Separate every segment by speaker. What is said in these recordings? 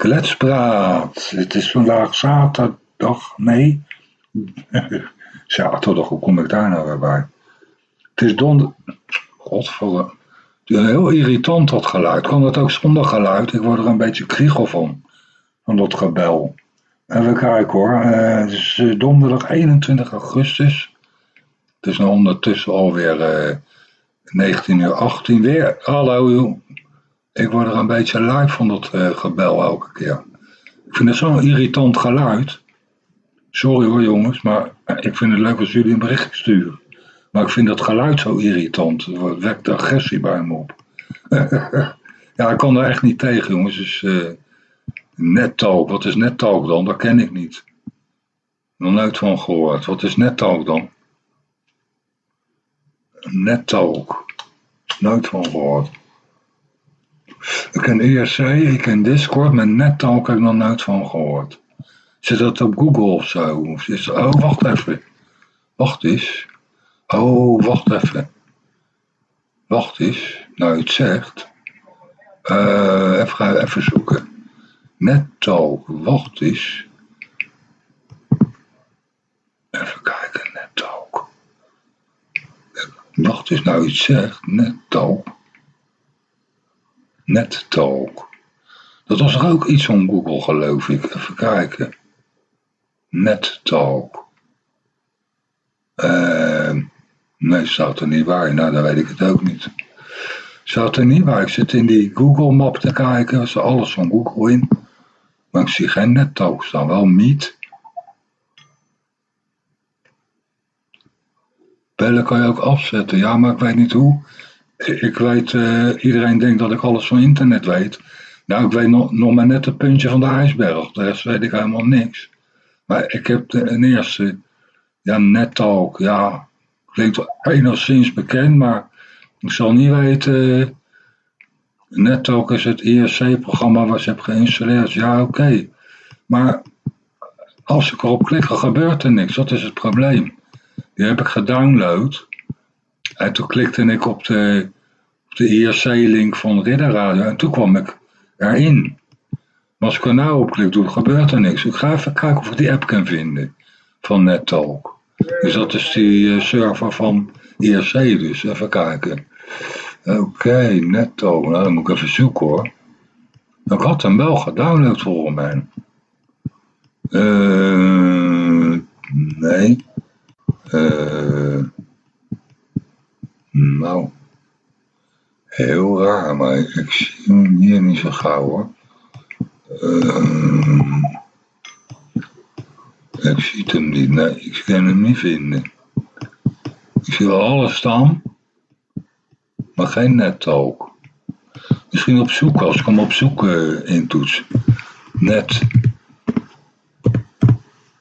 Speaker 1: Kletspraat. Het is vandaag zaterdag. Nee. zaterdag, hoe kom ik daar nou weer bij? Het is donder... Godverdomme. Heel irritant dat geluid. Kan dat ook zonder geluid? Ik word er een beetje kriegel van. Van dat gebel. Even kijken hoor. Uh, het is eh, donderdag 21 augustus. Het is nu ondertussen alweer uh, 19 uur 18 weer. Hallo. Ik word er een beetje live van dat uh, gebel elke keer. Ik vind het zo'n irritant geluid. Sorry hoor jongens, maar ik vind het leuk als jullie een bericht sturen. Maar ik vind dat geluid zo irritant. Het wekt agressie bij me op. ja, ik kan er echt niet tegen jongens. Dus nettalk, wat is nettalk dan? Dat ken ik niet. Nog nooit van gehoord. Wat is nettalk dan? Nettalk. Nooit van gehoord. Ik ken IRC, ik ken Discord, maar NetTalk heb ik nog nooit van gehoord. Zit dat op Google of zo? Is, oh, wacht even. Wacht eens. Oh, wacht even. Wacht eens. Nou, het zegt. Uh, even, even zoeken. NetTalk, wacht eens. Even kijken, NetTalk. Wacht eens, nou iets zegt. NetTalk. NetTalk. Dat was er ook iets van Google, geloof ik. Even kijken. NetTalk. Uh, nee, staat er niet bij. Nou, dan weet ik het ook niet. Staat er niet bij. Ik zit in die Google map te kijken. Er is alles van Google in. Maar ik zie geen NetTalk staan. Wel Meet. Bellen kan je ook afzetten. Ja, maar ik weet niet hoe. Ik weet, uh, iedereen denkt dat ik alles van internet weet. Nou, ik weet nog, maar net het puntje van de ijsberg. De rest weet ik helemaal niks. Maar ik heb een eerste, ja, NetTalk, ja, klinkt enigszins bekend, maar ik zal niet weten. NetTalk is het IRC-programma wat ze heb geïnstalleerd. Ja, oké. Maar als ik erop klik, gebeurt er niks. Dat is het probleem. Die heb ik gedownload. En toen klikte ik op de, de IRC-link van Ridderradio en toen kwam ik erin. Maar als ik er nou op klik, doe, gebeurt er niks. Ik ga even kijken of ik die app kan vinden van NetTalk. Dus dat is die uh, server van IRC dus. Even kijken. Oké, okay, NetTalk. Nou, dan moet ik even zoeken hoor. Ik had hem wel gedownload volgens mij. Uh, nee. Uh, nou, heel raar, maar ik zie hem hier niet zo gauw hoor. Uh, ik zie hem niet, nee, ik kan hem niet vinden. Ik zie wel alles staan, maar geen nettalk. Misschien op zoek, als ik hem op zoek uh, intoets. Net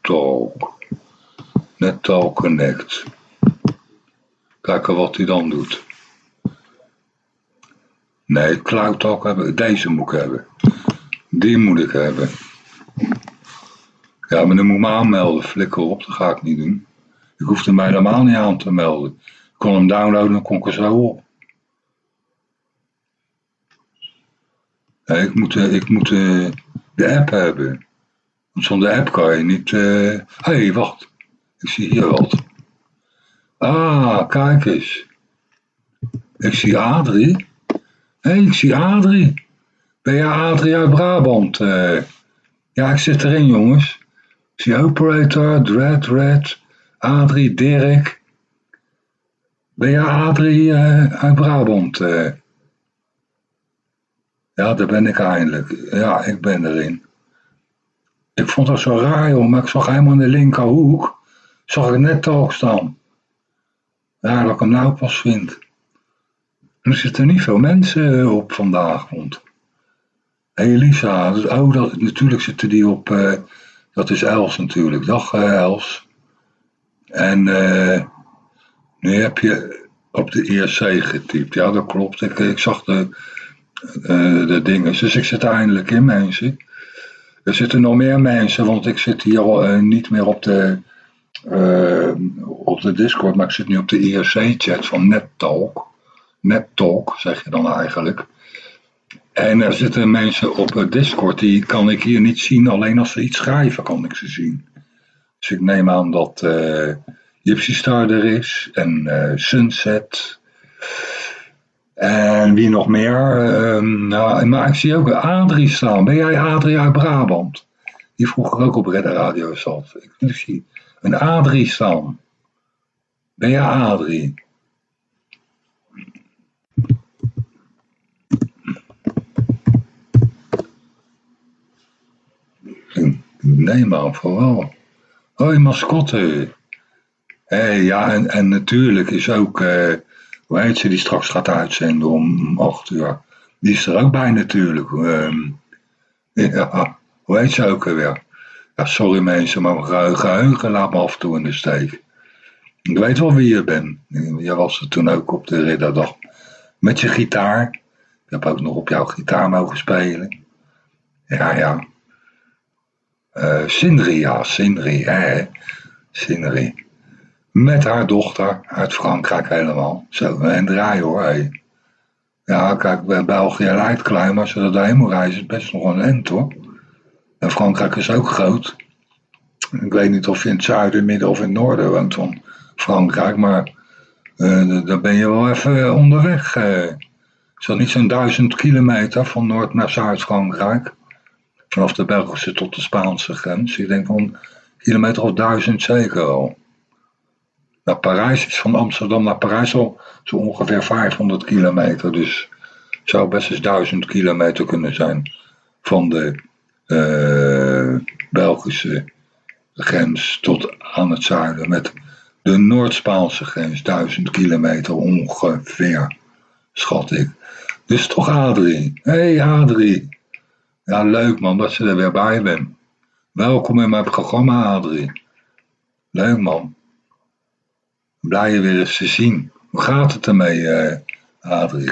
Speaker 1: talk. Net talk connect. Kijken wat hij dan doet. Nee, Cloud Talk hebben. Deze moet ik hebben. Die moet ik hebben. Ja, maar dan moet ik me aanmelden. Flikker op, dat ga ik niet doen. Ik hoefde mij helemaal niet aan te melden. Ik kon hem downloaden en kon ik er zo op. Ik moet, eh, ik moet uh, de app hebben. Want zonder app kan je niet... Hé, uh... hey, wacht. Ik zie hier wat. Ah, kijk eens. Ik zie Adrie. Hey, ik zie Adrie. Ben jij Adrie uit Brabant? Uh, ja, ik zit erin, jongens. Ik zie Operator, Dread, Red, Adrie, Dirk. Ben jij Adrie uh, uit Brabant? Uh? Ja, daar ben ik eindelijk. Ja, ik ben erin. Ik vond dat zo raar, joh, maar ik zag helemaal in de linkerhoek. Zag ik net talk staan. Ja, dat ik hem nou pas vind. Er zitten niet veel mensen op vandaag rond. Elisa, dus, oh, dat, natuurlijk zitten die op, uh, dat is Els natuurlijk. Dag uh, Els. En nu heb je op de IRC getypt. Ja, dat klopt. Ik, ik zag de, de dingen. Dus ik zit eindelijk in mensen. Er zitten nog meer mensen, want ik zit hier niet meer op de op de Discord, maar ik zit nu op de IRC-chat van NetTalk. NetTalk zeg je dan eigenlijk. En er zitten mensen op Discord, die kan ik hier niet zien, alleen als ze iets schrijven kan ik ze zien. Dus ik neem aan dat uh, Gypsy Star er is en uh, Sunset. En wie nog meer? Uh, nou, maar ik zie ook Adrie staan. Ben jij Adrie uit Brabant? Die vroeger ook op Redder Radio zat. Ik zie een Adrie staan. Ben jij Adrie? Nee man, vooral. Hoi mascotte. Hey, ja, en, en natuurlijk is ook, uh, hoe heet ze die straks gaat uitzenden om 8 uur. Die is er ook bij natuurlijk. Um, ja, hoe heet ze ook alweer? Ja, sorry mensen, maar mijn geheugen laat me af en toe in de steek. Ik weet wel wie je bent. Jij was er toen ook op de ridderdag. Met je gitaar. Ik heb ook nog op jouw gitaar mogen spelen. Ja, ja. Uh, Sindri, ja, Sindri, hè. Met haar dochter uit Frankrijk helemaal. Zo, en draaien hoor. Ja, kijk, België lijkt klein, maar als je heen reizen, is het best nog een end hoor. En Frankrijk is ook groot. Ik weet niet of je in het zuiden, midden of in het noorden woont van Frankrijk, maar uh, daar ben je wel even onderweg. Uh. Is niet zo'n duizend kilometer van Noord naar Zuid-Frankrijk? Vanaf de Belgische tot de Spaanse grens. Ik denk van kilometer of duizend zeker al. Naar Parijs is van Amsterdam naar Parijs al zo ongeveer 500 kilometer. Dus zou best eens duizend kilometer kunnen zijn van de uh, Belgische grens tot aan het zuiden. Met de Noord-Spaanse grens, duizend kilometer ongeveer, schat ik. Dus toch Adrie. Hé hey Adrie. Ja, leuk man dat je er weer bij bent. Welkom in mijn programma, Adrie. Leuk man. Blij je weer eens te zien. Hoe gaat het ermee, uh, Adrie?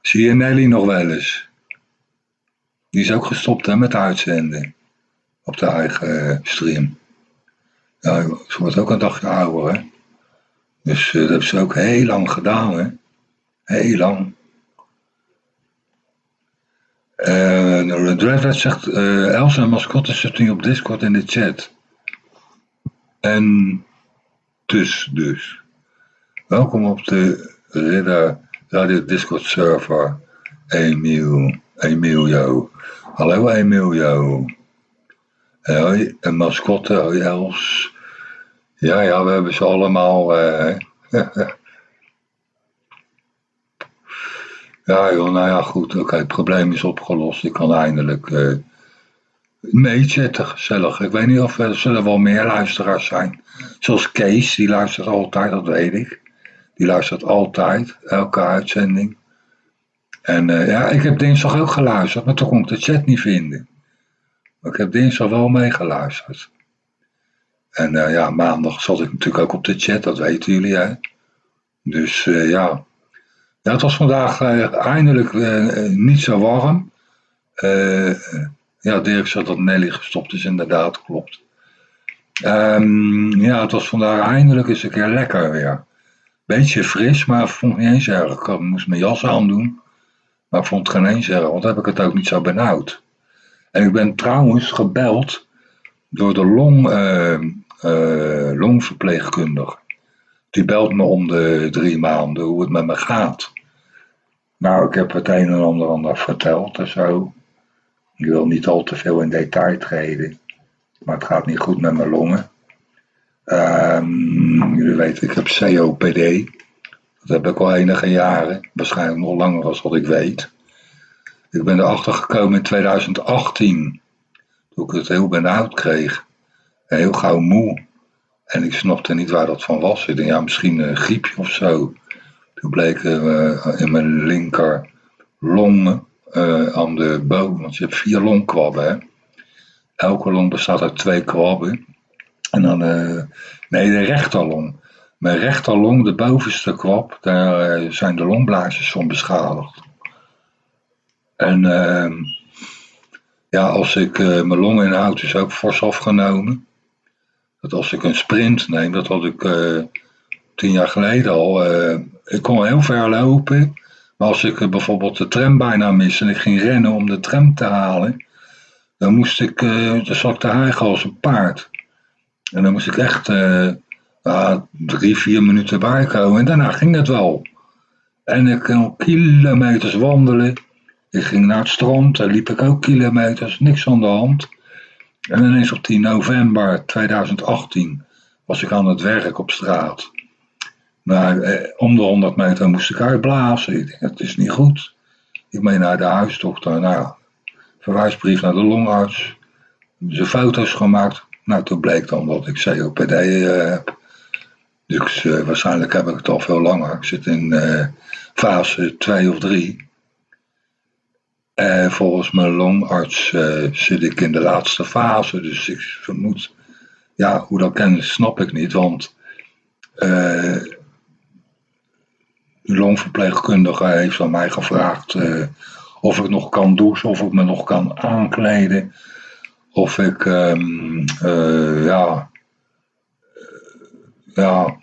Speaker 1: Zie je Nelly nog wel eens? Die is ook gestopt hè, met uitzenden. Op de eigen uh, stream. Ja, ze wordt ook een dagje ouder, hè. Dus uh, dat heeft ze ook heel lang gedaan, hè. Heel lang. Uh, Dreadred zegt, uh, Elsa en mascotte zit nu op Discord in de chat. En dus, dus. Welkom op de Ridder Radio Discord server, Emil, Emilio. Hallo Emilio. Hoi, een mascotte, hoi Els. Ja, ja, we hebben ze allemaal. Uh, Ja, joh, nou ja, goed. Oké, het probleem is opgelost. Ik kan eindelijk uh, meechatten, gezellig. Ik weet niet of er zullen wel meer luisteraars zijn. Zoals Kees, die luistert altijd, dat weet ik. Die luistert altijd, elke uitzending. En uh, ja, ik heb dinsdag ook geluisterd, maar toen kon ik de chat niet vinden. Maar ik heb dinsdag wel meegeluisterd. En uh, ja, maandag zat ik natuurlijk ook op de chat, dat weten jullie, hè. Dus ja, ja, het was vandaag uh, eindelijk uh, niet zo warm. Ja, Dirk zat dat Nelly gestopt is, inderdaad, klopt. Um, ja, het was vandaag eindelijk eens een keer lekker weer. Beetje fris, maar ik vond het niet eens erg. Ik moest mijn jas aandoen, maar ik vond het geen eens erg, want heb ik het ook niet zo benauwd. En ik ben trouwens gebeld door de long, longverpleegkundige. Die belt me om de drie maanden hoe het met me gaat. Nou, ik heb het een en ander, ander verteld en zo. Ik wil niet al te veel in detail treden. Maar het gaat niet goed met mijn longen. Um, jullie weten, ik heb COPD. Dat heb ik al enige jaren. Waarschijnlijk nog langer dan wat ik weet. Ik ben erachter gekomen in 2018. Toen ik het heel benauwd kreeg. Heel gauw moe. En ik snapte niet waar dat van was. Ik dacht, ja, misschien een griepje of zo. Toen bleken uh, in mijn linker long uh, aan de boven, want je hebt vier longkwabben. Hè? Elke long bestaat uit twee kwabben. En dan, uh, nee, de rechterlong. Mijn rechterlong, de bovenste kwab, daar zijn de longblaasjes van beschadigd. En ehm, ja, als ik mijn long inhoud, is ook fors afgenomen dat als ik een sprint neem, dat had ik uh, tien jaar geleden al. Uh, ik kon heel ver lopen, Maar als ik bijvoorbeeld de tram bijna mis en ik ging rennen om de tram te halen, dan moest ik, dan zat ik te hijgen als een paard. En dan moest ik echt drie, vier minuten bijkomen en daarna ging het wel. En ik kon kilometers wandelen. Ik ging naar het strand, daar liep ik ook kilometers, niks aan de hand. En ineens op 10 november 2018 was ik aan het werk op straat. Maar eh, om de 100 meter moest ik uitblazen. Ik denk, het is niet goed. Ik mee naar de huisdokter. Nou, verwijsbrief naar de longarts. Ze foto's gemaakt. Nou, toen bleek dan dat ik COPD uh, heb. Dus uh, waarschijnlijk heb ik het al veel langer. Ik zit in uh, fase 2 of 3. En volgens mijn longarts uh, zit ik in de laatste fase. Dus ik vermoed, ja, hoe dat kan, snap ik niet. Want de longverpleegkundige heeft aan mij gevraagd of ik nog kan douchen, of ik me nog kan aankleden. Of ik, um, ja, ja,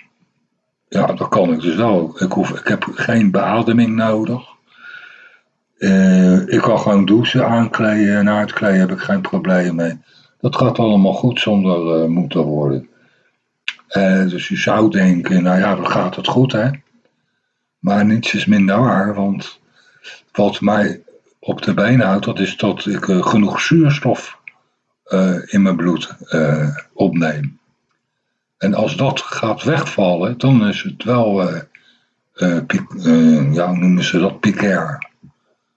Speaker 1: ja, dat kan ik dus wel. Ik, hoef, ik heb geen beademing nodig. Uh, ik kan gewoon douchen, aankleden en uitkleden, heb ik geen probleem mee. Dat gaat allemaal goed zonder uh, moeten worden. Uh, dus je zou denken, nou ja, dan gaat het goed hè. Maar niets is minder waar, want wat mij op de been houdt, dat is dat ik genoeg zuurstof in mijn bloed opneem. En als dat gaat wegvallen, dan is het wel, ja, hoe noemen ze dat, picair.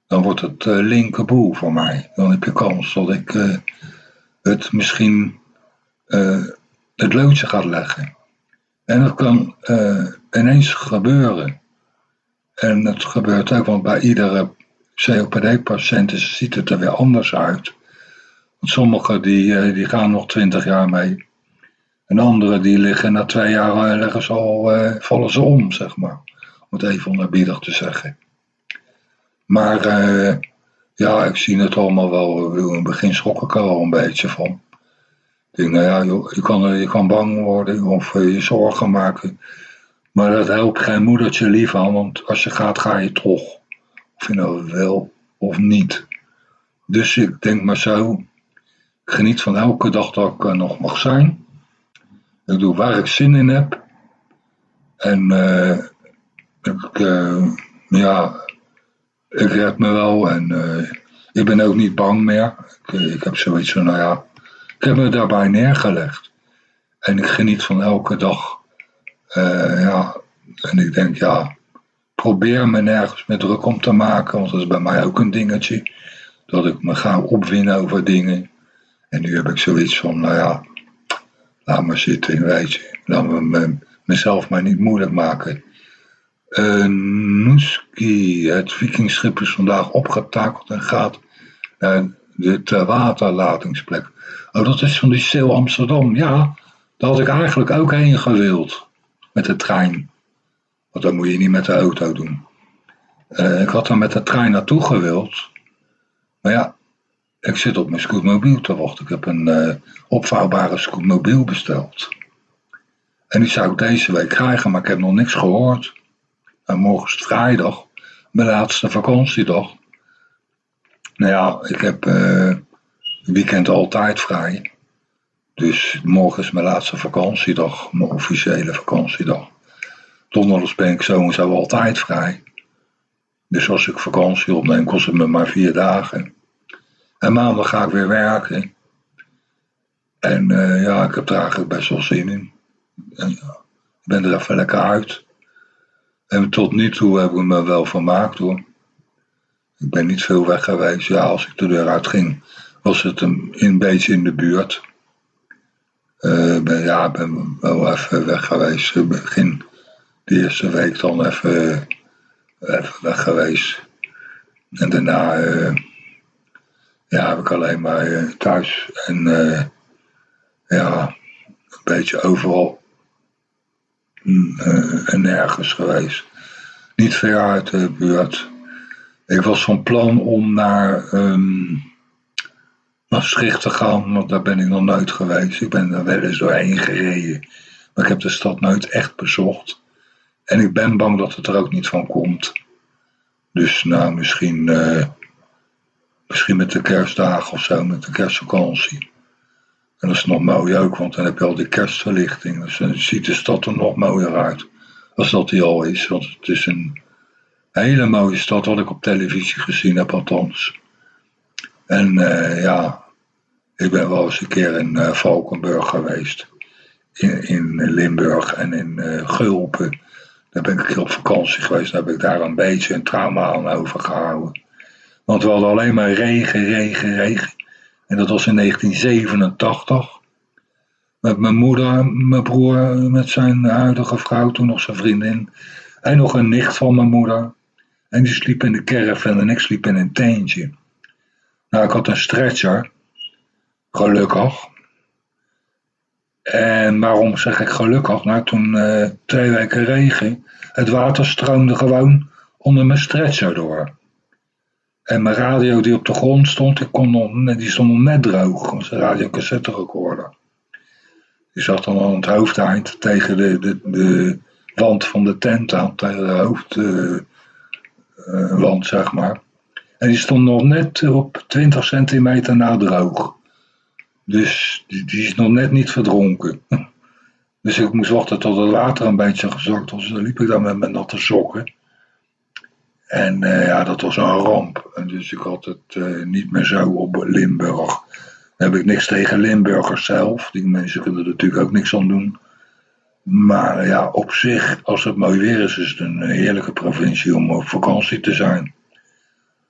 Speaker 1: Dan wordt het uh, linkerboel voor mij. Dan heb je kans dat ik het misschien het loodje gaat leggen. En dat kan ineens gebeuren. En het gebeurt ook, want bij iedere COPD-patiënt ziet het er weer anders uit. Want sommigen die, die gaan nog twintig jaar mee. En anderen die liggen na twee jaar eh, leggen ze al, vallen ze om, zeg maar. Om het even onerbiedig te zeggen. Maar uh, ja, ik zie het allemaal wel. In het begin schrok ik er wel een beetje van. Ik denk, nou ja, je, kan, je kan bang worden of je zorgen maken. Maar dat helpt geen moedertje lief aan, want als je gaat, ga je toch. Of je nou wil of niet. Dus ik denk maar zo. Ik geniet van elke dag dat ik er nog mag zijn. Ik doe waar ik zin in heb. En uh, ik, uh, ja, ik red me wel en uh, ik ben ook niet bang meer. Ik, ik, heb zoiets van, nou ja, ik heb me daarbij neergelegd. En ik geniet van elke dag. ja, en ik denk, ja, probeer me nergens meer druk om te maken, want dat is bij mij ook een dingetje. Dat ik me ga opwinnen over dingen. En nu heb ik zoiets van, nou ja, laat maar zitten, weet je. Laat me, mezelf maar niet moeilijk maken. Uh, Noeski, het vikingschip is vandaag opgetakeld en gaat naar de waterlatingsplek. Oh, dat is van die Seel Amsterdam. Ja, daar had ik eigenlijk ook heen gewild. Met de trein. Want dat moet je niet met de auto doen. Uh, ik had er met de trein naartoe gewild. Maar ja, ik zit op mijn scootmobiel te wachten. Ik heb een uh, opvouwbare scootmobiel besteld. En die zou ik deze week krijgen, maar ik heb nog niks gehoord. En morgen is het vrijdag, mijn laatste vakantiedag. Nou ja, ik heb uh, weekend altijd vrij. Dus morgen is mijn laatste vakantiedag, mijn officiële vakantiedag. Donderdag ben ik sowieso altijd vrij. Dus als ik vakantie opneem, kost het me maar vier dagen. En maandag ga ik weer werken. En uh, ja, ik heb er eigenlijk best wel zin in. En, ik ben er even lekker uit. En tot nu toe hebben we me wel vermaakt hoor. Ik ben niet veel weg geweest. Ja, als ik de deur uit ging, was het een, beetje in de buurt. Uh, ben, ja, ik ben wel even weg geweest. Begin de eerste week dan even, even weg geweest. En daarna... Ja, heb ik alleen maar thuis en ja, een beetje overal en nergens geweest. Niet ver uit de buurt. Ik was van plan om naar um, Maastricht te gaan, want daar ben ik nog nooit geweest. Ik ben er wel eens doorheen gereden, maar ik heb de stad nooit echt bezocht. En ik ben bang dat het er ook niet van komt. Dus nou, misschien, uh, misschien met de kerstdagen of zo, met de kerstvakantie. En dat is nog mooi ook, want dan heb je al die kerstverlichting. Dus dan ziet de stad er nog mooier uit. Als dat die al is. Want het is een hele mooie stad, wat ik op televisie gezien heb, althans. En uh, ja, ik ben wel eens een keer in uh, Valkenburg geweest. In, Limburg en in uh, Gulpen. Daar ben ik op vakantie geweest. Daar heb ik daar een beetje een trauma aan overgehouden. Want we hadden alleen maar regen, regen, regen. En dat was in 1987. Met mijn moeder, mijn broer, met zijn huidige vrouw, toen nog zijn vriendin. En nog een nicht van mijn moeder. En die sliep in de caravan en ik sliep in een teentje. Nou, ik had een stretcher. Gelukkig. En waarom zeg ik gelukkig? Nou, toen uh, twee weken regen. Het water stroomde gewoon onder mijn stretcher door. En mijn radio die op de grond stond, die, kon die stond nog net droog. Dat was een radiocassette recorder. Die zat dan aan het hoofdeind tegen de, de, de wand van de tent aan, tegen de hoofdwand, uh, uh, zeg maar. En die stond nog net op 20 centimeter na droog. Dus die, die, is nog net niet verdronken. Dus ik moest wachten tot het water een beetje gezakt was. Dan liep ik dan met mijn natte sokken. En uh, ja, dat was een ramp. En dus ik had het uh, niet meer zo op Limburg. Dan heb ik niks tegen Limburgers zelf. Die mensen kunnen er natuurlijk ook niks aan doen. Maar ja, op zich, als het mooi weer is, is het een heerlijke provincie om op vakantie te zijn.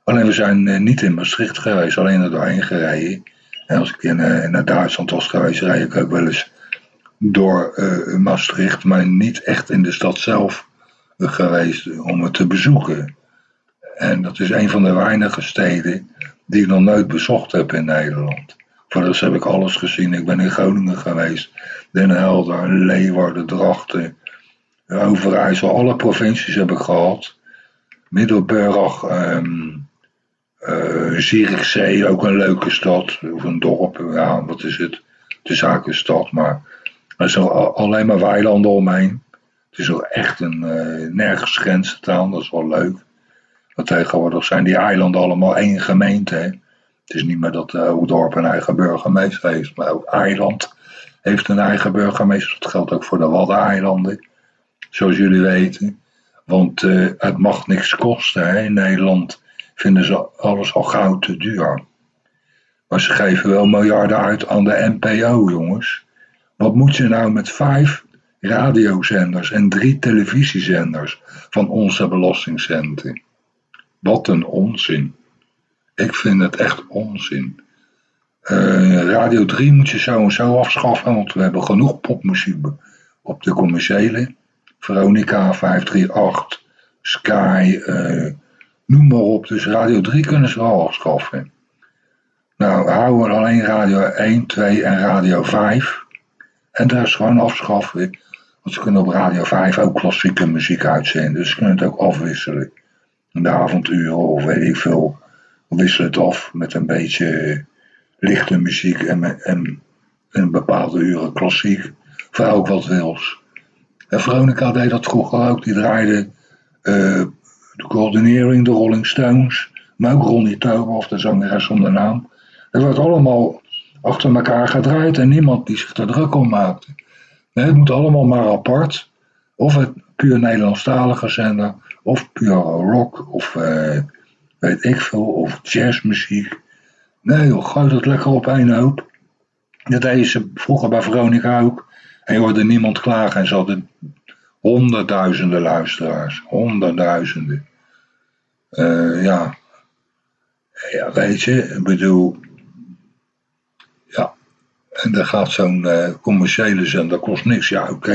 Speaker 1: Alleen we zijn niet in Maastricht geweest, alleen er doorheen gereden. En als ik in, naar Duitsland was geweest, rijd ik ook wel eens door Maastricht, maar niet echt in de stad zelf geweest om het te bezoeken. En dat is een van de weinige steden die ik nog nooit bezocht heb in Nederland. Voor dat heb ik alles gezien. Ik ben in Groningen geweest, Den Helder, Leeuwarden, Drachten, Overijssel. Alle provincies heb ik gehad. Middelburg, um, Zierikzee, ook een leuke stad. Of een dorp, ja, wat is het? Het is eigenlijk een stad, maar er zijn alleen maar weilanden omheen. Het is ook echt een uh, nergens grens aan, dat is wel leuk. Want tegenwoordig zijn die eilanden allemaal één gemeente. Het is niet meer dat uh, Oudorp een eigen burgemeester heeft, maar ook eiland heeft een eigen burgemeester. Dat geldt ook voor de Waddeneilanden, zoals jullie weten. Want uh, het mag niks kosten. Hè? In Nederland vinden ze alles al goud te duur. Maar ze geven wel miljarden uit aan de NPO, jongens. Wat moet je nou met vijf radiozenders en drie televisiezenders van onze belastingcenten? Wat een onzin. Ik vind het echt onzin. Uh, Radio 3 moet je zo en zo afschaffen, want we hebben genoeg popmuziek op de commerciële. Veronica 538, Sky, uh, noem maar op. Dus Radio 3 kunnen ze wel afschaffen. Nou, houden we alleen Radio 1, 2 en Radio 5. En daar is gewoon afschaffen. Want ze kunnen op Radio 5 ook klassieke muziek uitzenden. Dus ze kunnen het ook afwisselen de avonduren of weet ik veel. Wissel het af met een beetje lichte muziek en, en, en bepaalde uren klassiek. Voor ook wat wils. En Veronica deed dat vroeger ook. Die draaide uh, de coördinering, de Rolling Stones. Maar ook Ronnie Tober of de zangeres zonder naam. Het wordt allemaal achter elkaar gedraaid en niemand die zich er druk om maakte. Nee, het moet allemaal maar apart. Of het puur Nederlandstalige zender of pure rock of uh, weet ik veel, of jazzmuziek. Nee joh, gooi dat lekker op één hoop. Dat deden ze vroeger bij Veronica ook. En je hoorde niemand klagen en ze hadden honderdduizenden luisteraars. Honderdduizenden. Uh, ja. ja, weet je, ik bedoel, en dan gaat zo'n uh, commerciële zender, kost niks. Ja, oké,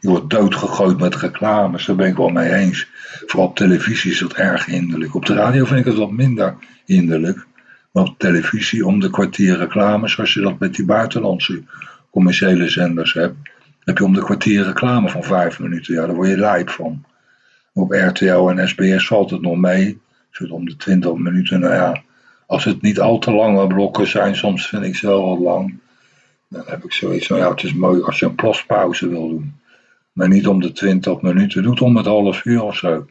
Speaker 1: je wordt doodgegooid met reclames, daar ben ik wel mee eens. Vooral op televisie is dat erg hinderlijk. Op de radio vind ik het wat minder hinderlijk. Maar op televisie om de kwartier reclame, zoals je dat met die buitenlandse commerciële zenders hebt, heb je om de kwartier reclame van vijf minuten. Ja, daar word je lijp van. Op RTL en SBS valt het nog mee. Zit om de twintig minuten. Nou ja, als het niet al te lange blokken zijn, soms vind ik ze wel wat lang. Dan heb ik zoiets van, ja, het is mooi als je een plaspauze wil doen. Maar niet om de 20 minuten, doe het om het half uur of zo.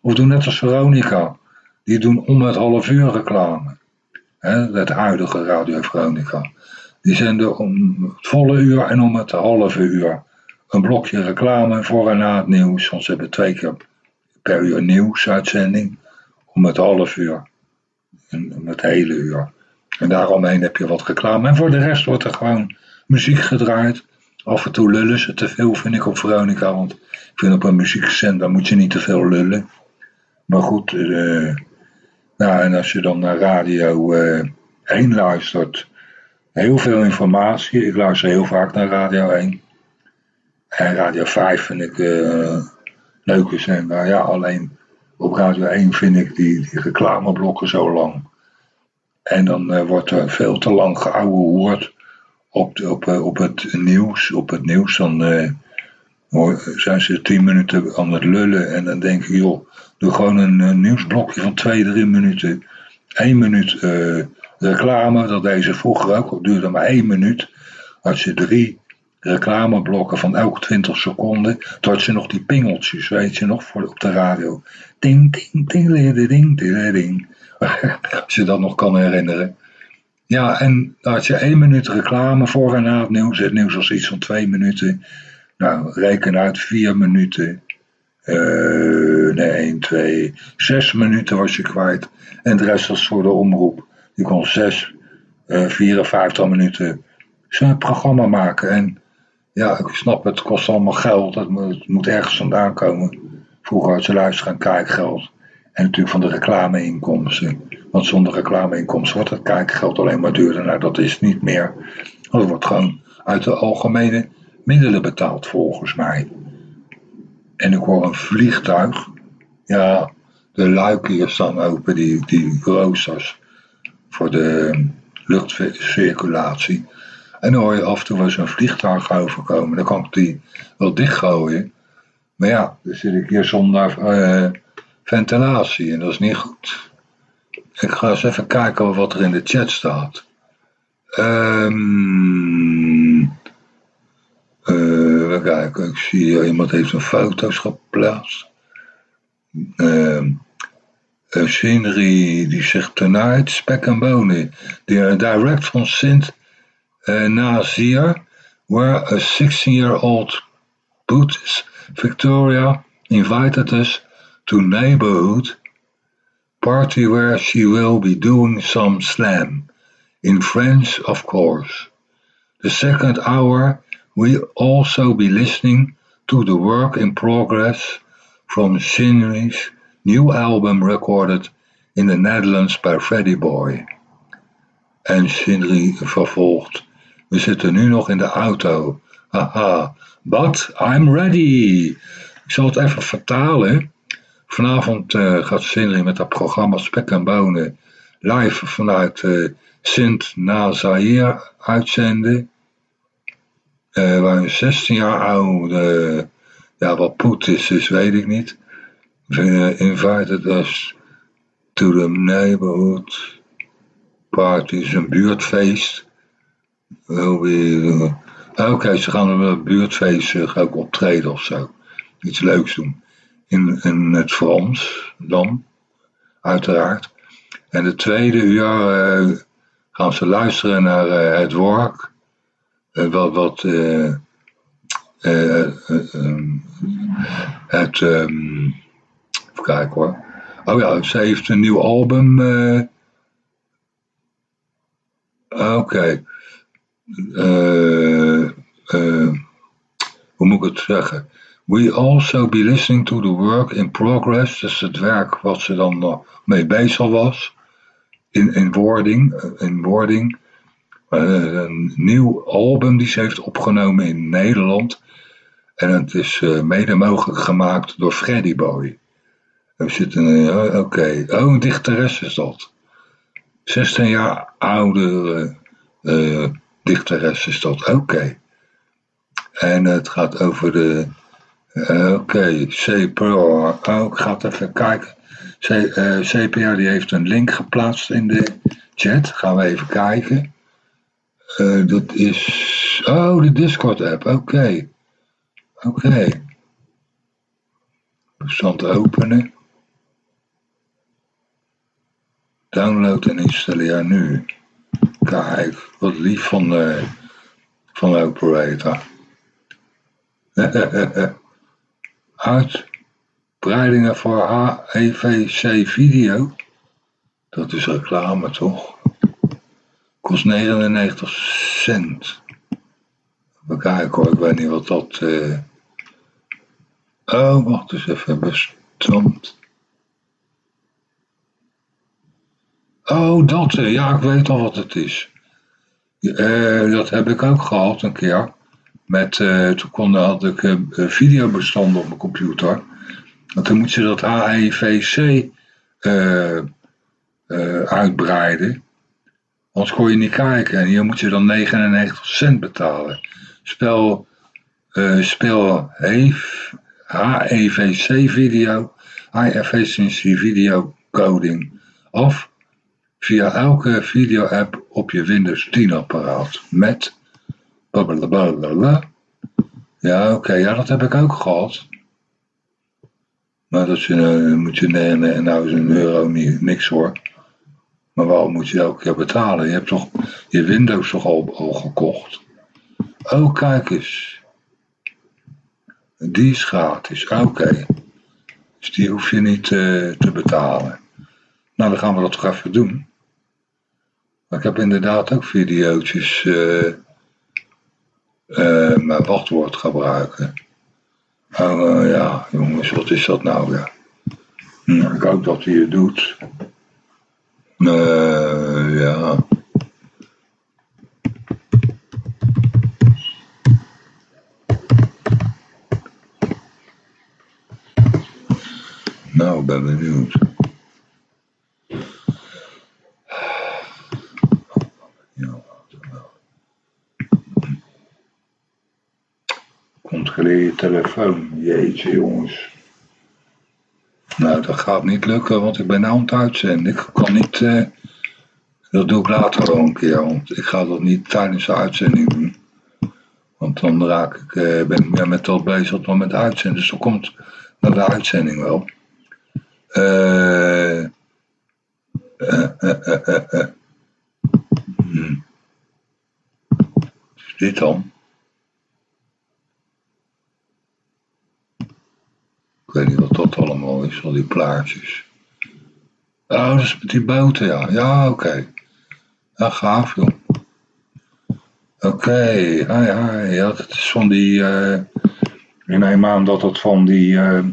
Speaker 1: Of doe net als Veronica. die doen om het half uur reclame. Hè, het huidige Radio Veronica. Die zenden om het volle uur en om het halve uur een blokje reclame voor en na het nieuws. Want ze hebben twee keer per uur nieuwsuitzending om het half uur en om het hele uur. En daaromheen heb je wat reclame. En voor de rest wordt er gewoon muziek gedraaid. Af en toe lullen ze te veel, vind ik op Veronica. Want ik vind op een muziekzender moet je niet te veel lullen. Maar goed, uh, nou, en als je dan naar radio uh, eh, 1 luistert, heel veel informatie. Ik luister heel vaak naar Radio 1. En Radio 5 vind ik uh, leuke zender. Ja, alleen op Radio 1 vind ik die, die reclameblokken zo lang. En dan uh, wordt er veel te lang geouwehoerd op, op, op het nieuws. Op het nieuws dan uh, zijn ze tien minuten aan het lullen. En dan denk je, joh, doe gewoon een, nieuwsblokje van twee, drie minuten. Eén minuut reclame, dat deze vroeger ook, dat duurde maar één minuut. Als je drie reclameblokken van elke 20 seconden. Toen had je nog die pingeltjes, weet je nog, voor, op de radio. Ding, ding, ding, ding, ding, ding, ding. Als je dat nog kan herinneren. Ja, en had je één minuut reclame voor en na het nieuws. Het nieuws was iets van twee minuten. Nou, reken uit vier minuten. Uh, nee, 1, 2, 6 minuten was je kwijt. En de rest was voor de omroep. Je kon 6, uh, 54 minuten zo'n programma maken. En ja, ik snap het, kost allemaal geld. Het moet, moet ergens vandaan komen. Vroeger had je luisteren en kijkgeld. En natuurlijk van de reclameinkomsten. Want zonder reclameinkomsten wordt het kijkgeld alleen maar duurder. Nou, dat is niet meer. Dat wordt gewoon uit de algemene middelen betaald, volgens mij. En ik hoor een vliegtuig. Ja, de luiken staan open, die, die roosters. Voor de luchtcirculatie. En dan hoor je af en toe wel eens een vliegtuig overkomen. Dan kan ik die wel dichtgooien. Maar ja, dan zit ik hier zonder uh, ventilatie en dat is niet goed. Ik ga eens even kijken wat er in de chat staat. Um, uh, kijken, ik zie hier iemand heeft een foto's geplaatst. Uh, Scenery die zegt tonight spek en bonen. Direct van Sint uh, Nazir, where a 16-year-old Buddhist Victoria invited us to neighborhood party where she will be doing some slam. In French, of course. The second hour, we also be listening to the work in progress from Shinri's new album recorded in the Netherlands by Freddie Boy. En Shinri vervolgt. We zitten nu nog in de auto. Haha. But I'm ready. Ik zal het even vertalen. Vanavond uh, gaat Sindri met dat programma Spek en Bonen live vanuit uh, Sint Nazaire uitzenden. Uh, waar een 16 jaar oude, ja wat poet is, is weet ik niet. invited us to the neighborhood party, een buurtfeest. Oké, ze gaan een buurtfeest ook optreden of zo. Iets leuks doen. In, in het Frans dan, uiteraard. En de tweede uur uh, gaan ze luisteren naar uh, het werk. Uh, wat, wat um, het, um, even kijken hoor. Oh ja, ze heeft een nieuw album. Oké. Okay. Hoe moet ik het zeggen? We also be listening to the work in progress. Dus het werk wat ze dan mee bezig was. In, in wording. Eh, in wording. Uh, een nieuw album die ze heeft opgenomen in Nederland. En het is uh, mede mogelijk gemaakt door Freddy Boy. We zitten, oké. Okay. Oh, een dichteres is dat. 16 jaar oude dichteres is dat. Oké. En het gaat over de. Uh, Oké. CPR. Oh, ik ga even kijken. C, eh, die heeft een link geplaatst in de chat. Gaan we even kijken. Uh, dat is. Oh, de Discord-app. Oké. Oké. Okay. Bestand openen. Download en installeer nu. Kijk, wat lief van de, van de operator. Uitbreidingen voor HEVC video. Dat is reclame toch? Kost 99 cent. Even kijken hoor, ik weet niet wat dat... Uh... Oh, wacht eens even, bestand. Oh, dat, eh, ja, ik weet al wat het is. Uh, dat heb ik ook gehad een keer. Met, uh, toen kon, had ik uh, videobestanden op mijn computer. En toen moet je dat HEVC uitbreiden. Anders kon je niet kijken. En hier moet je dan 99 cent betalen. Spel, spel HEVC video, HEVC video coding af via elke video-app op je Windows 10 apparaat met Ja, oké, ja, dat heb ik ook gehad. Maar dat je, uh, moet je, nee, nee, nou is een euro niks hoor. Maar waarom moet je elke keer betalen? Je hebt toch je Windows toch al, gekocht? Oh, kijk eens. Die is gratis, oké. Dus die hoef je niet uh, te betalen. Nou, dan gaan we dat toch even doen. Maar ik heb inderdaad ook video's uh, uh, mijn wachtwoord gebruiken. Oh ja, jongens, wat is dat nou ja? Nou, ik hoop dat hij het doet. Uh, ja. Nou, ben benieuwd. Je telefoon. Jeetje jongens. Nou, dat gaat niet lukken, want ik ben nou aan het uitzenden. Ik kan niet... Uh, dat doe ik later wel een keer, want ik ga dat niet tijdens de uitzending doen. Want dan raak ik, uh, ben ik met dat bezig dan met uitzenden. Dus dat komt naar de uitzending wel. Eh... Is dit dan? Ik weet niet wat dat allemaal is, al die plaatjes. Oh, dat is met die boten, ja. Ja, oké. Okay. Ja, gaaf, joh. Oké, okay. hi, hi. Ja, dat is van die... Uh, ik neem aan dat het van die uh,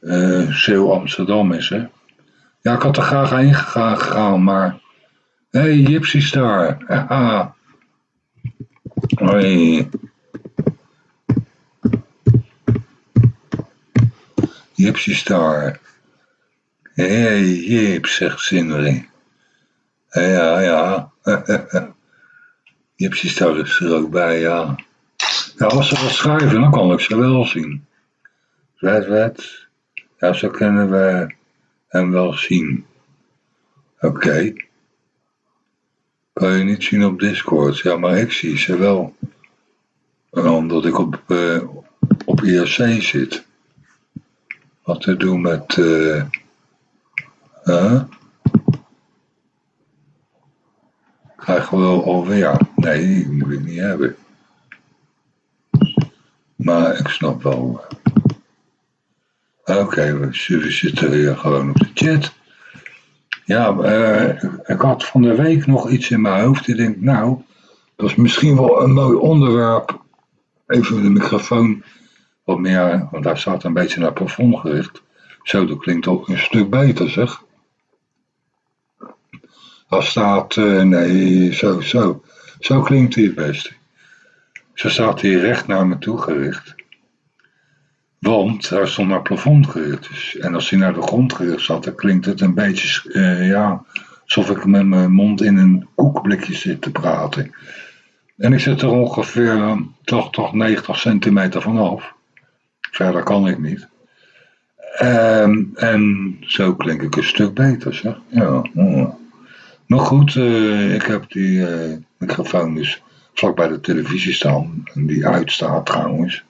Speaker 1: uh, Amsterdam is, hè. Ja, ik had er graag heen gegaan, maar... Hé, hey, Gypsy Star. Haha. Hoi. Gypsy Star. Hé, hey, Jip, zegt Sindri. Ja, ja. Gypsy Star is er ook bij, ja. Ja, als ze wat schrijven, dan kan ik ze wel zien. Wet, wet. Ja, zo kunnen we hem wel zien. Oké. Kan je niet zien op Discord? Ja, maar ik zie ze wel. Omdat ik op, uh, op IRC zit wat te doen met. Uh, uh, krijgen we alweer. Nee, die moet ik niet hebben. Maar ik snap wel. Oké, okay, we, zitten weer gewoon op de chat. Ja, uh, ik had van de week nog iets in mijn hoofd. Ik denk, nou, dat is misschien wel een mooi onderwerp. Even de microfoon wat meer, want daar staat een beetje naar plafond gericht. Zo, dat klinkt ook een stuk beter, zeg. Daar staat, uh, nee, zo, zo. Zo klinkt hij het beste. Zo staat hij recht naar me toe gericht. Want hij stond naar plafond gericht. Dus, en als hij naar de grond gericht zat, dan klinkt het een beetje, uh, ja, alsof ik met mijn mond in een koekblikje zit te praten. En ik zit er ongeveer toch, toch 90 centimeter vanaf. Verder kan ik niet. Um, en zo klink ik een stuk beter, zeg. Ja, Maar goed, uh, ik heb die uh, microfoon dus vlak bij de televisie staan. En die uitstaat trouwens.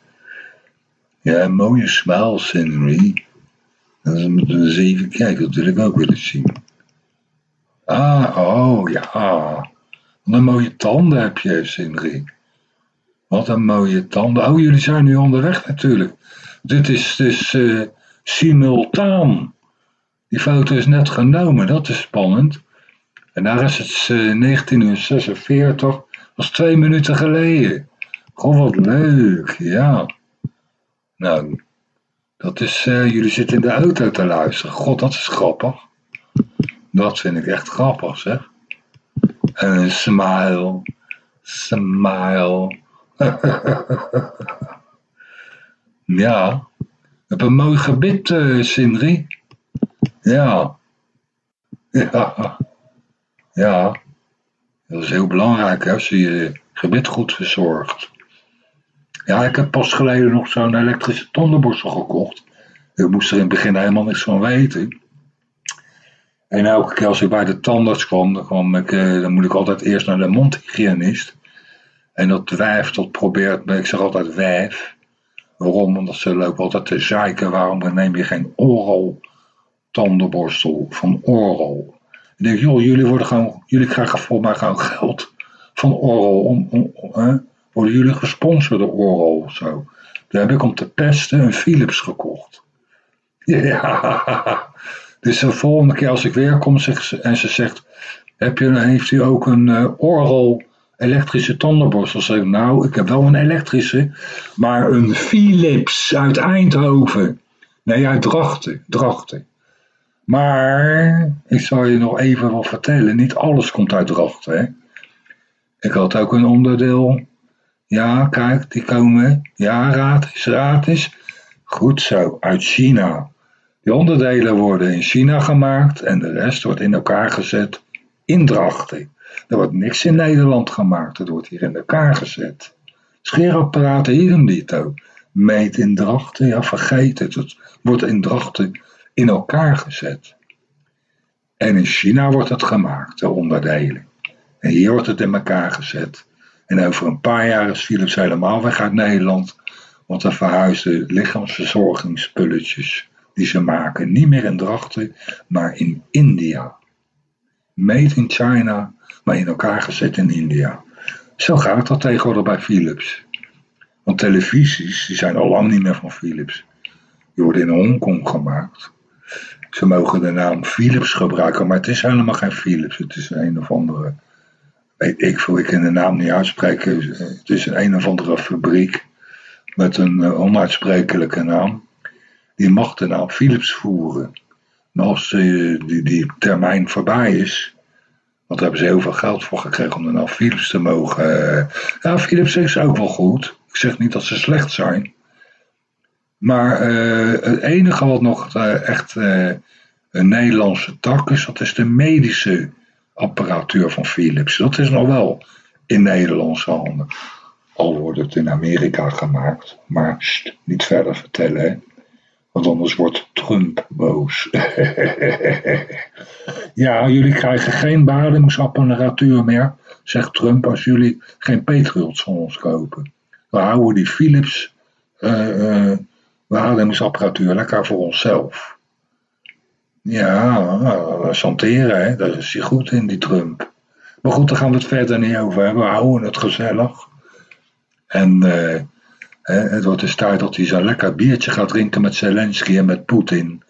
Speaker 1: Ja, een mooie smile, Henry. Dan moeten we eens even kijken, dat wil ik ook willen zien. Ah, oh ja. Wat een mooie tanden heb je, Sindri. Wat een mooie tanden. Oh, jullie zijn nu onderweg natuurlijk. Dit is dus uh, simultaan. Die foto is net genomen, dat is spannend. En daar is het uh, eh, 1946, dat was twee minuten geleden. Goh, wat leuk, ja. Nou, dat is, uh, jullie zitten in de auto te luisteren. God, dat is grappig. Dat vind ik echt grappig, zeg. En een smile, smile. Ja, heb een mooi gebit, uh, Sindri. Ja. Ja. Ja. Dat is heel belangrijk hè, als je je gebit goed verzorgt. Ja, ik heb pas geleden nog zo'n elektrische tandenborstel gekocht. Ik moest er in het begin helemaal niks van weten. En elke keer als ik bij de tandarts kwam, dan, eh, dan moet ik altijd eerst naar de mondhygiënist. En dat wijf, dat probeert, ik zeg altijd wijf. Waarom? Omdat ze lopen altijd te zeiken. Waarom neem je geen oral tandenborstel van oral? Ik denk, joh, jullie, worden gewoon, jullie krijgen voor mij gewoon geld van oral. Om, om, hè? Worden jullie gesponsord door oral of zo? Daar heb ik om te pesten een Philips gekocht. Ja, dus de volgende keer als ik weer kom en ze zegt, heb je, heeft u ook een uh, oral elektrische tandenborstel. Zeg nou, ik heb wel een elektrische, maar een Philips uit Eindhoven. Nee, uit Drachten. Drachten. Maar, ik zal je nog even wat vertellen, niet alles komt uit Drachten. Hè? Ik had ook een onderdeel. Ja, kijk, die komen. Ja, raad is, raad is. Goed zo, uit China. Die onderdelen worden in China gemaakt en de rest wordt in elkaar gezet in Drachten. Er wordt niks in Nederland gemaakt, het wordt hier in elkaar gezet. Scheerapparaten hier in dito. Meet in drachten, ja vergeet het. Het wordt in drachten in elkaar gezet. En in China wordt het gemaakt, de onderdelen. En hier wordt het in elkaar gezet. En over een paar jaar is Philips helemaal weg uit Nederland. Want dan verhuisden lichaamsverzorgingsspulletjes die ze maken niet meer in drachten, maar in India. Made in China, maar in elkaar gezet in India. Zo gaat dat tegenwoordig bij Philips. Want televisies die zijn al lang niet meer van Philips. Die worden in Hongkong gemaakt. Ze mogen de naam Philips gebruiken, maar het is helemaal geen Philips. Het is een of andere, weet ik veel, ik kan de naam niet uitspreken. Het is een een of andere fabriek met een eh, onuitsprekelijke naam. Die mag de naam Philips voeren. Maar als die, die, die termijn voorbij is, want daar hebben ze heel veel geld voor gekregen om de naam Philips te mogen. Eh, ja, Philips is ook wel goed. Ik zeg niet dat ze slecht zijn. Maar uh, het enige wat nog uh, echt uh, een Nederlandse tak is, dat is de medische apparatuur van Philips. Dat is nog wel in Nederlandse handen. Al wordt het in Amerika gemaakt, maar niet verder vertellen. Hè? Want anders wordt Trump boos. ja, jullie krijgen geen bademsapparatuur meer, zegt Trump, als jullie geen Patriots van ons kopen. We houden die Philips uh, uh, lekker voor onszelf. Ja, chanteren, hè? daar is hij goed in, die Trump. Maar goed, daar gaan we het verder niet over hebben. We houden het gezellig. En uh, het wordt dus tijd dat hij zo'n lekker biertje gaat drinken met Zelensky en met Poetin.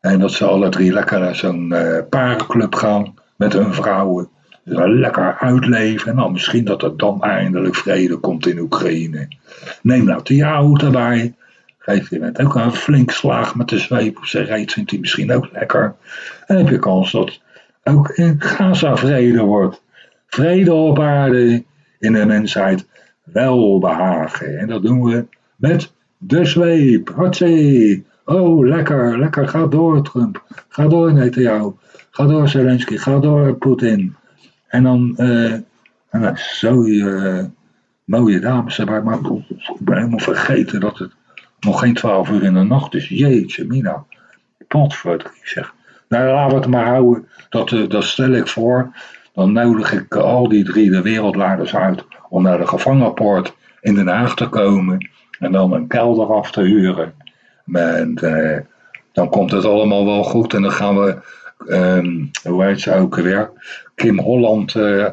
Speaker 1: En dat ze alle drie lekker naar zo'n uh, parenclub gaan met hun vrouwen. lekker uitleven. Nou, misschien dat er dan eindelijk vrede komt in Oekraïne. Neem nou de jou erbij. Geef je bent ook een flink slag met de zweep op zijn reet. Vindt hij misschien ook lekker. En heb je kans dat ook in Gaza vrede wordt. Vrede op aarde in de mensheid welbehagen. En dat doen we met de zweep. Hartzee. Oh, lekker, lekker. Ga door, Trump. Ga door, Netanyahu. Ga door, Zelensky. Ga door, Poetin. En dan, uh, en zo uh, mooie dames. Maar ik ben helemaal vergeten dat het nog geen twaalf uur in de nacht is. Jeetje, Mina. Potverdrie, zeg. Nou, laten we het maar houden. Dat, uh, dat stel ik voor. Dan nodig ik al die drie de wereldleiders uit om naar de gevangenpoort in Den Haag te komen en dan een kelder af te huren. En uh, dan komt het allemaal wel goed en dan gaan we ehm, hoe heet ze ook weer? Kim Holland eh,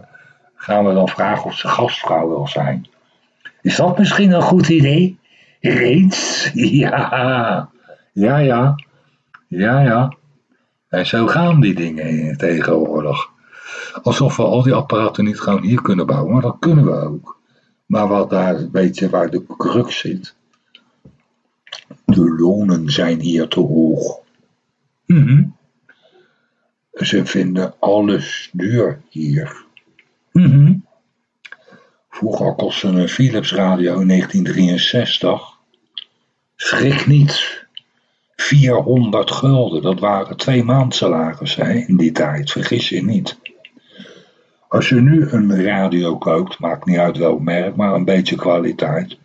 Speaker 1: gaan we dan vragen of ze gastvrouw wil zijn. Is dat misschien een goed idee? Reeds? Ja, ja, ja, ja, ja. En zo gaan die dingen tegenwoordig. Alsof we al die apparaten niet gewoon hier kunnen bouwen, maar dat kunnen we ook. Maar wat daar een beetje waar de crux zit. De lonen zijn hier te hoog. Mhm. Ze vinden alles duur hier. Mhm. Vroeger kostte een Philips radio in 1963. Schrik niet. 400 gulden, dat waren twee maandsalarissen in die tijd, vergis je niet. Als je nu een radio koopt, maakt niet uit welk merk, maar een beetje kwaliteit.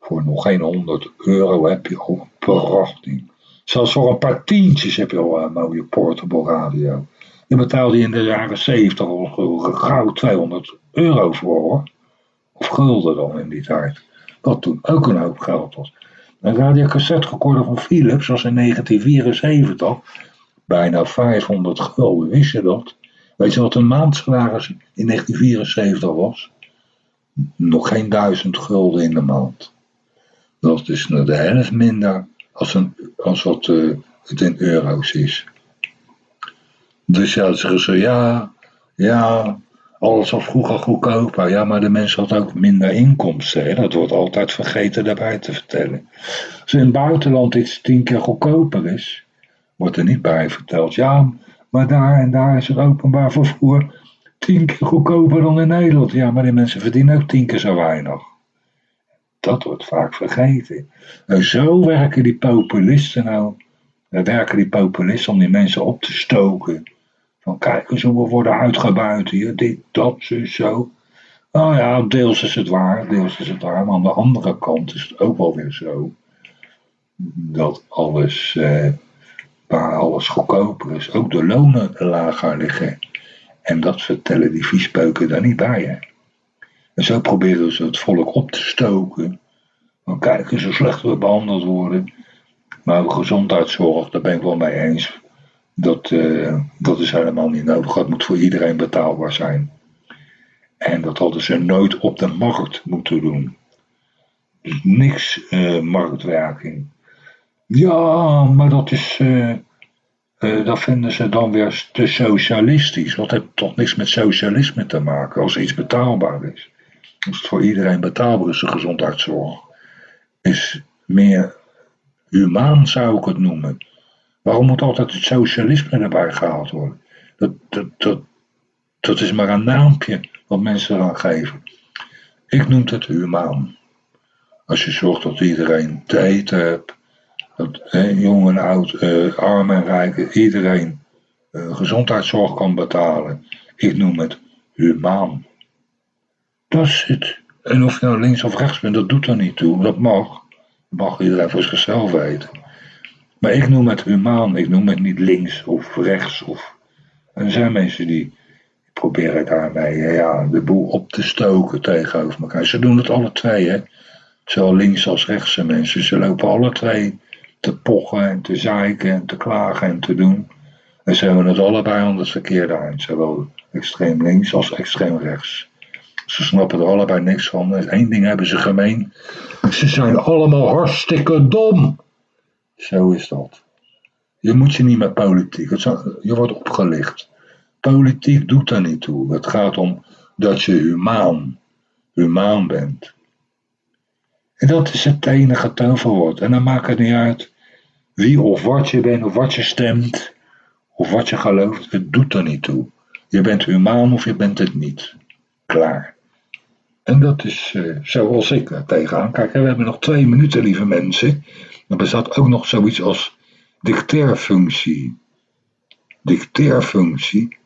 Speaker 1: Voor nog geen 100 euro heb je al een prachtig. Zelfs voor een paar tientjes heb je al een mooie portable radio. Je betaalde in de jaren 70 al gauw 200 euro voor hoor. Of gulden dan in die tijd. Wat toen ook een hoop geld was. Een radiocassette recorder van Philips was in 1974 bijna 500 gulden. Wist je dat? Weet je wat een maandsalaris in 1974 was? Nog geen duizend gulden in de maand. Dat is de helft minder als, een, als wat uh, het in euro's is. Dus ja, zeggen ze ja, ja, alles was vroeger goedkoper. Ja, maar de mensen hadden ook minder inkomsten. Hè? Dat wordt altijd vergeten daarbij te vertellen. Als in het buitenland iets tien keer goedkoper is, wordt er niet bij verteld. Ja, maar daar en daar is het openbaar vervoer tien keer goedkoper dan in Nederland. Ja, maar die mensen verdienen ook tien keer zo weinig. Dat wordt vaak vergeten. En zo werken die populisten nou. Werken die populisten om die mensen op te stoken. Van kijk eens hoe we worden uitgebuit hier. Dit, dat, zo. Nou ja, deels is het waar, deels is het waar. Maar aan de andere kant is het ook wel weer zo. Dat alles, eh, waar alles goedkoper is, ook de lonen lager liggen. En dat vertellen die viespeuken daar niet bij. Hè? En zo proberen ze het volk op te stoken. Van kijk eens hoe slecht we behandeld worden. Maar de gezondheidszorg, daar ben ik wel mee eens. Dat, uh, dat is helemaal niet nodig. Dat moet voor iedereen betaalbaar zijn. En dat hadden ze nooit op de markt moeten doen. Dus niks uh, marktwerking. Ja, maar dat is. Uh, dat vinden ze dan weer te socialistisch. Dat heeft toch niks met socialisme te maken als iets betaalbaar is. Als het voor iedereen betaalbaar is, de gezondheidszorg, is meer humaan zou ik het noemen. Waarom moet altijd het socialisme erbij gehaald worden? Dat, dat, dat, dat is maar een naampje wat mensen eraan geven. Ik noem het humaan. Als je zorgt dat iedereen te eten hebt, dat jong en oud, eh, arm en rijk, iedereen eh, gezondheidszorg kan betalen. Ik noem het humaan. Dat is het. En of je nou links of rechts bent, dat doet er niet toe. Dat mag. Dat mag iedereen voor zichzelf weten. Maar ik noem het humaan. Ik noem het niet links of rechts. Of... En er zijn mensen die proberen daarmee ja, de boel op te stoken tegenover elkaar. Ze doen het alle twee, hè. Zowel links als rechtse mensen. Ze lopen alle twee te pochen en te zeiken en te klagen en te doen. En ze hebben het allebei aan het verkeerde eind. Zowel extreem links als extreem rechts. Ze snappen er allebei niks van. Eén ding hebben ze gemeen. Ze zijn allemaal hartstikke dom. Zo is dat. Je moet je niet met politiek. Je wordt opgelicht. Politiek doet daar niet toe. Het gaat om dat je humaan, humaan bent. En dat is het enige toverwoord. En dan maakt het niet uit wie of wat je bent, of wat je stemt, of wat je gelooft. Het doet er niet toe. Je bent humaan of je bent het niet. Klaar. En dat is uh, zoals ik er tegenaan kijk. We hebben nog twee minuten, lieve mensen. Er bestaat ook nog zoiets als dicteerfunctie. Dicteerfunctie.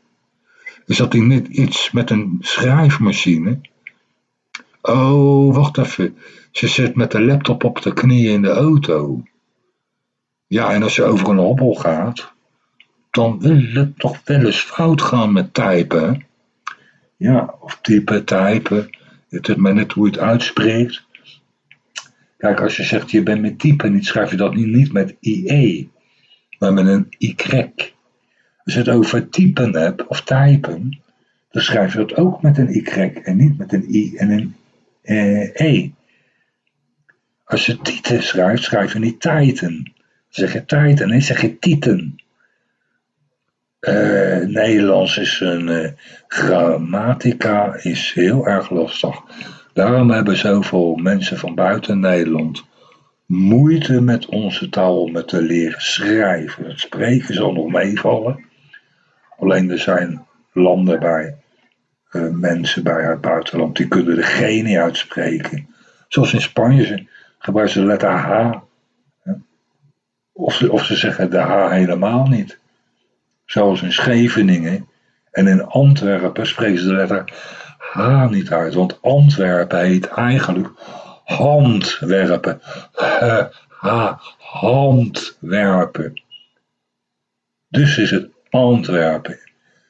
Speaker 1: Is dat die net iets met een schrijfmachine? Oh, wacht even. Ze zit met de laptop op de knieën in de auto. Ja, en als je over een hobbel gaat, dan wil het toch wel eens fout gaan met typen. Ja, of typen, typen. Het is maar net hoe je het uitspreekt. Kijk, als je zegt je bent met typen, niet schrijf je dat niet, niet met IE, maar met een Y. Als je het over typen hebt, of typen, dan schrijf je dat ook met een y en niet met een i en een eh, e. Als je tieten schrijft, schrijf je niet tijten. Zeg je tijten, nee, zeg je tieten. Uh, Nederlands is een uh, grammatica is heel erg lastig. Daarom hebben zoveel mensen van buiten Nederland moeite met onze taal om het te leren schrijven. Het spreken zal nog meevallen. Alleen er zijn landen bij, uh, mensen bij het buitenland, die kunnen de G niet uitspreken. Zoals in Spanje gebruiken ze de letter H. Of ze, of ze zeggen de H helemaal niet. Zoals in Scheveningen en in Antwerpen spreken ze de letter H niet uit. Want Antwerpen heet eigenlijk handwerpen. H, handwerpen. Dus is het Antwerpen.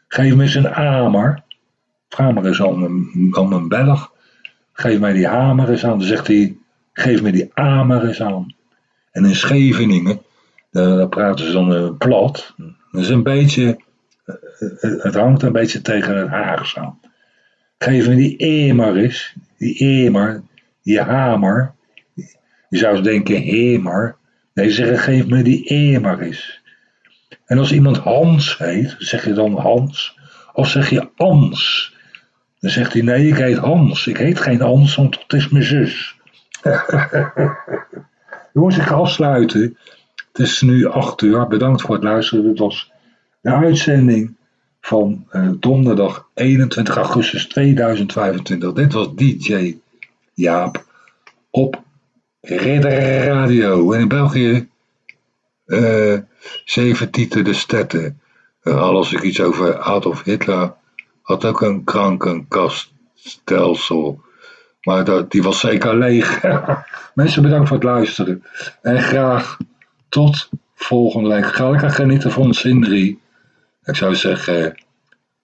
Speaker 1: Geef me eens een hamer. Vraag maar eens aan een, een Belg. Geef mij die hamer eens aan. Dan zegt hij, geef me die hamer eens aan. En in Scheveningen, daar praten ze dan uh, plat. Dat is een beetje, eh, eh, het hangt een beetje tegen het Haags aan. Geef me die emer eens, die emer, die hamer. Je zou denken hemer. Nee, zeggen geef me die emer eens. En als iemand Hans heet, zeg je dan Hans? Of zeg je Ans? Dan zegt hij, nee, ik heet Hans. Ik heet geen Hans, want het is mijn zus. Jongens, ik ga afsluiten. Het is nu acht uur. Bedankt voor het luisteren. Dit was de uitzending van uh, donderdag 21 augustus 2025. Dit was DJ Jaap op Ridder Radio. En in België uh, zeven tieten de stetten. Uh, als ik iets over Adolf Hitler had ook een krankenkaststelsel. Maar dat, die was zeker leeg. Mensen bedankt voor het luisteren. En graag tot volgende week. Ga lekker genieten van Sindri. Ik zou zeggen,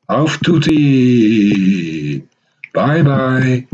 Speaker 1: auf tutti. Bye bye.